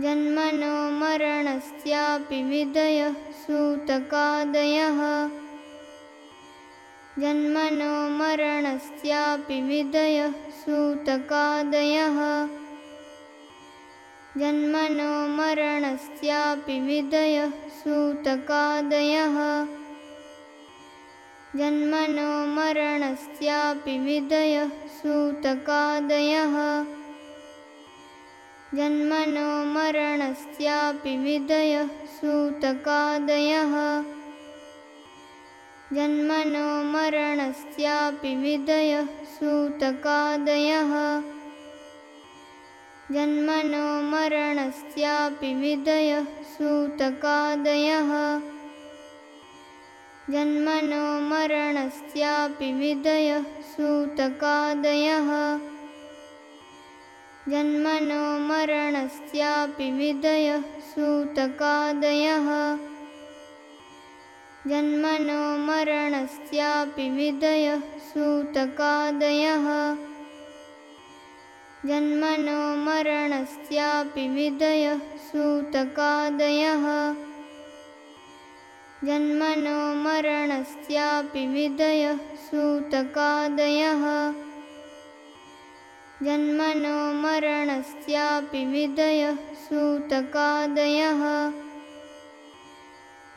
जन्मनो मरणस्यापि विदयः सूतकादयः। जन्मनो मरणस्यापि विदयः सूतकादयः। जन्मनो मरणस्यापि विदयः सूतकादयः। जन्मनो मरणस्यापि विदयः सूतकादयः जन्मनो मरणस्यापि विदयः सूतकादयः। जन्मनो मरणस्यापि विदयः सूतकादयः। जन्मनो मरणस्यापि विदयः सूतकादयः। जन्मनो मरणस्यापि विदयः सूतकादयः जन्मनो मरणस्यापि विदयः सूतकादयः। जन्मनो मरणस्यापि विदयः सूतकादयः। जन्मनो मरणस्यापि विदयः सूतकादयः। जन्मनो मरणस्यापि विदयः सूतकादयः जन्मनो मरणस्यापि विदयः सूतकादयः।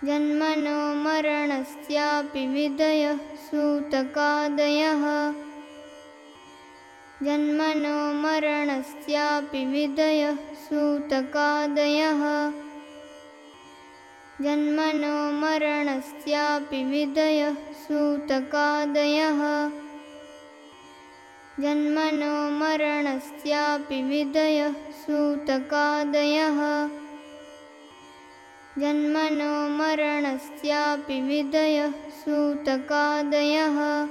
जन्मनो मरणस्यापि विदयः सूतकादयः। जन्मनो मरणस्यापि विदयः सूतकादयः। जन्मनो मरणस्यापि विदयः सूतकादयः जन्मनो मरणस्यापि विदयः सूतकादयः। जन्मनो मरणस्यापि विदयः सूतकादयः।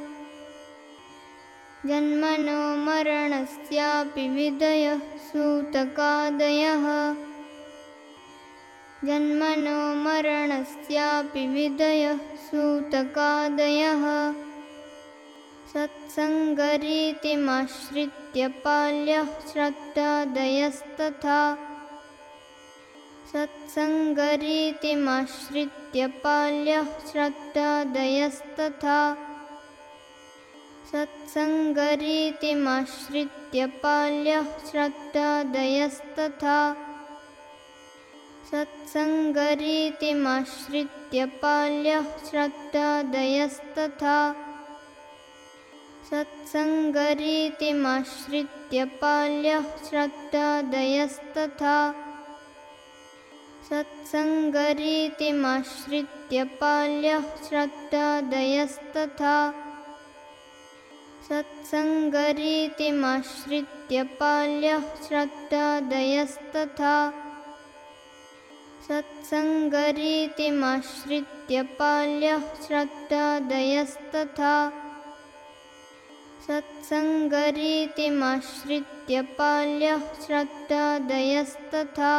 जन्मनो मरणस्यापि विदयः सूतकादयः। जन्मनो मरणस्यापि विदयः सूतकादयः सत्सङ्गरीतिमाश्रित्य पाल्यः श्रद्धादयस्तथा। सत्सङ्गरीतिमाश्रित्य पाल्यः श्रद्धादयस्तथा। सत्सङ्गरीतिमाश्रित्य पाल्यः श्रद्धादयस्तथा। सत्सङ्गरीतिमाश्रित्य पाल्यः श्रद्धादयस्तथा सत्सङ्गरीतिमाश्रित्य पाल्यः श्रद्धादयस्तथा। सत्सङ्गरीतिमाश्रित्य पाल्यः श्रद्धादयस्तथा। सत्सङ्गरीतिमाश्रित्य पाल्यः श्रद्धादयस्तथा। सत्सङ्गरीतिमाश्रित्य पाल्यः श्रद्धादयस्तथा सत्सङ्गरीतिमाश्रित्य पाल्यः श्रद्धादयस्तथा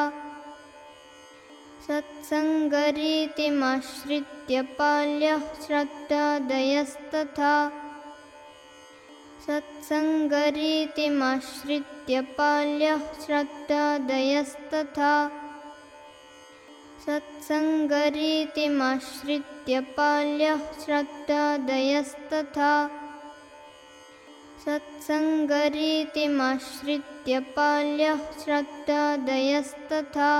सत्सङ्गरीतिमाश्रित्य पाल्यः श्रद्धादयस्तथा सत्सङ्गरीतिमाश्रित्य पाल्यः श्रद्धादयस्तथा सत्सङ्गरीतिमाश्रित्य पाल्यः श्रद्धादयस्तथा सत्सङ्गरीतिमाश्रित्य पाल्यः श्रद्धादयस्तथा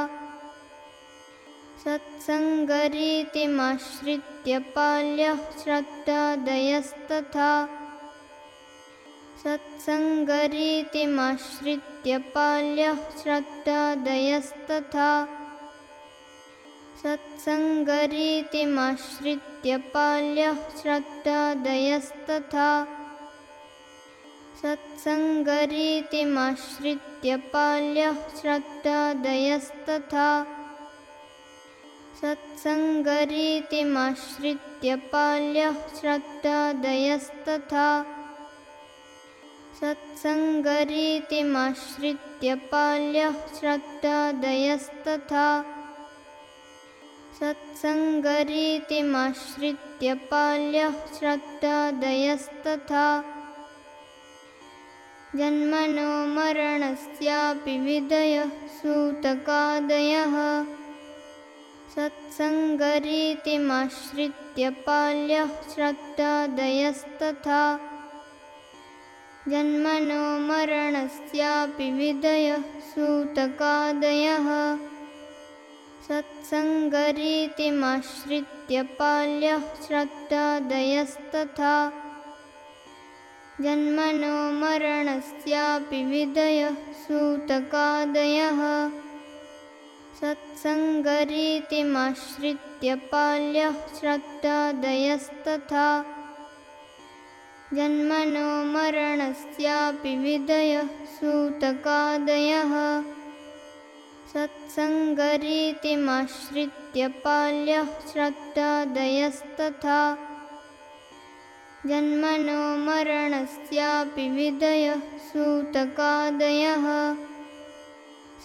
सत्सङ्गरीतिमाश्रित्य पाल्यः श्रद्धादयस्तथा सत्सङ्गरीतिमाश्रित्य पाल्यः श्रद्धादयस्तथा सत्सङ्गरीतिमाश्रित्य पाल्यः श्रद्धादयस्तथा सत्सङ्गरीतिमाश्रित्य पाल्यः श्रद्धादयस्तथा। सत्सङ्गरीतिमाश्रित्य पाल्यः श्रद्धादयस्तथा। सत्सङ्गरीतिमाश्रित्य पाल्यः श्रद्धादयस्तथा। सत्सङ्गरीतिमाश्रित्य पाल्यः श्रद्धादयस्तथा जन्मनो मरणस्यापि विधयः सूतकादयः। सत्सङ्गरीतिमाश्रित्य पाल्यः श्रद्धादयस्तथा। जन्मनो मरणस्यापि विधयः सूतकादयः। सत्सङ्गरीतिमाश्रित्य पाल्यः श्रद्धादयस्तथा जन्मनो मरणस्यापि विधयः सूतकादयः। सत्सङ्गरीतिमाश्रित्य पाल्यः श्रद्धादयस्तथा। जन्मनो मरणस्यापि विधयः सूतकादयः। सत्सङ्गरीतिमाश्रित्य पाल्यः श्रद्धादयस्तथा जन्मनो मरणस्यापि विधयः सूतकादयः।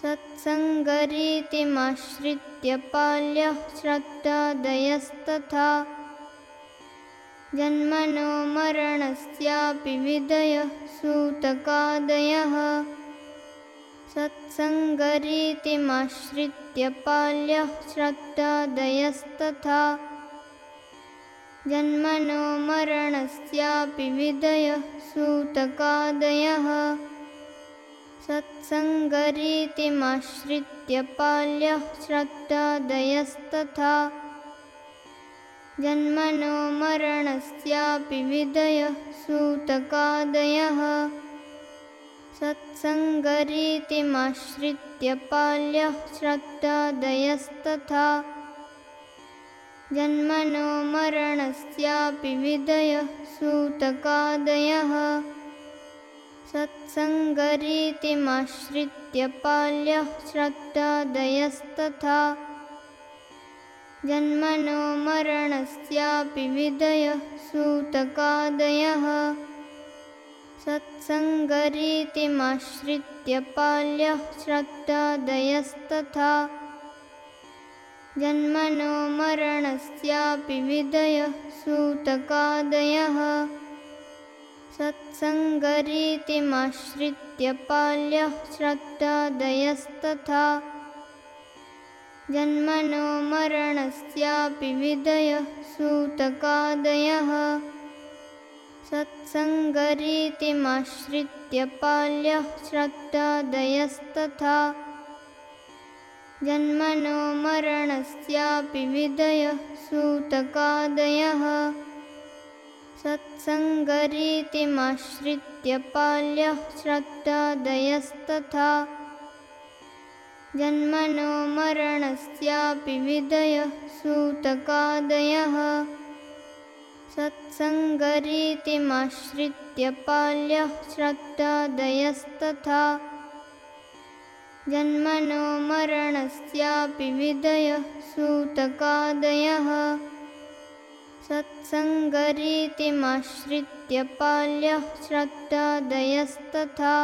सत्सङ्गरीतिमाश्रित्य पाल्यः श्रद्धादयस्तथा। जन्मनो मरणस्यापि विधयः सूतकादयः। सत्सङ्गरीतिमाश्रित्य पाल्यः श्रद्धादयस्तथा जन्मनो मरणस्यापि विधयः सूतकादयः। सत्सङ्गरीतिमाश्रित्य पाल्यः श्रद्धादयस्तथा। जन्मनो मरणस्यापि विधयः सूतकादयः। सत्सङ्गरीतिमाश्रित्य पाल्यः श्रद्धादयस्तथा जन्मनो मरणस्यापि विधयः सूतकादयः। सत्सङ्गरीतिमाश्रित्य पाल्यः श्रद्धादयस्तथा। जन्मनो मरणस्यापि विधयः सूतकादयः। सत्सङ्गरीतिमाश्रित्य पाल्यः श्रद्धादयस्तथा जन्मनो मरणस्यापि विधयः सूतकादयः। सत्सङ्गरीतिमाश्रित्य पाल्यः श्रद्धादयस्तथा। जन्मनो मरणस्यापि विधयः सूतकादयः। सत्सङ्गरीतिमाश्रित्य पाल्यः श्रद्धादयस्तथा जन्मनो मरणस्यापि विधयः सूतकादयः। सत्सङ्गरीतिमाश्रित्य पाल्यः श्रद्धादयस्तथा। जन्मनो मरणस्यापि विधयः सूतकादयः। सत्सङ्गरीतिमाश्रित्य पाल्यः श्रद्धादयस्तथा जन्मनो मरणस्यापि विधयः सूतकादयः। सत्सङ्गरीतिमाश्रित्य पाल्यः श्रद्धादयस्तथा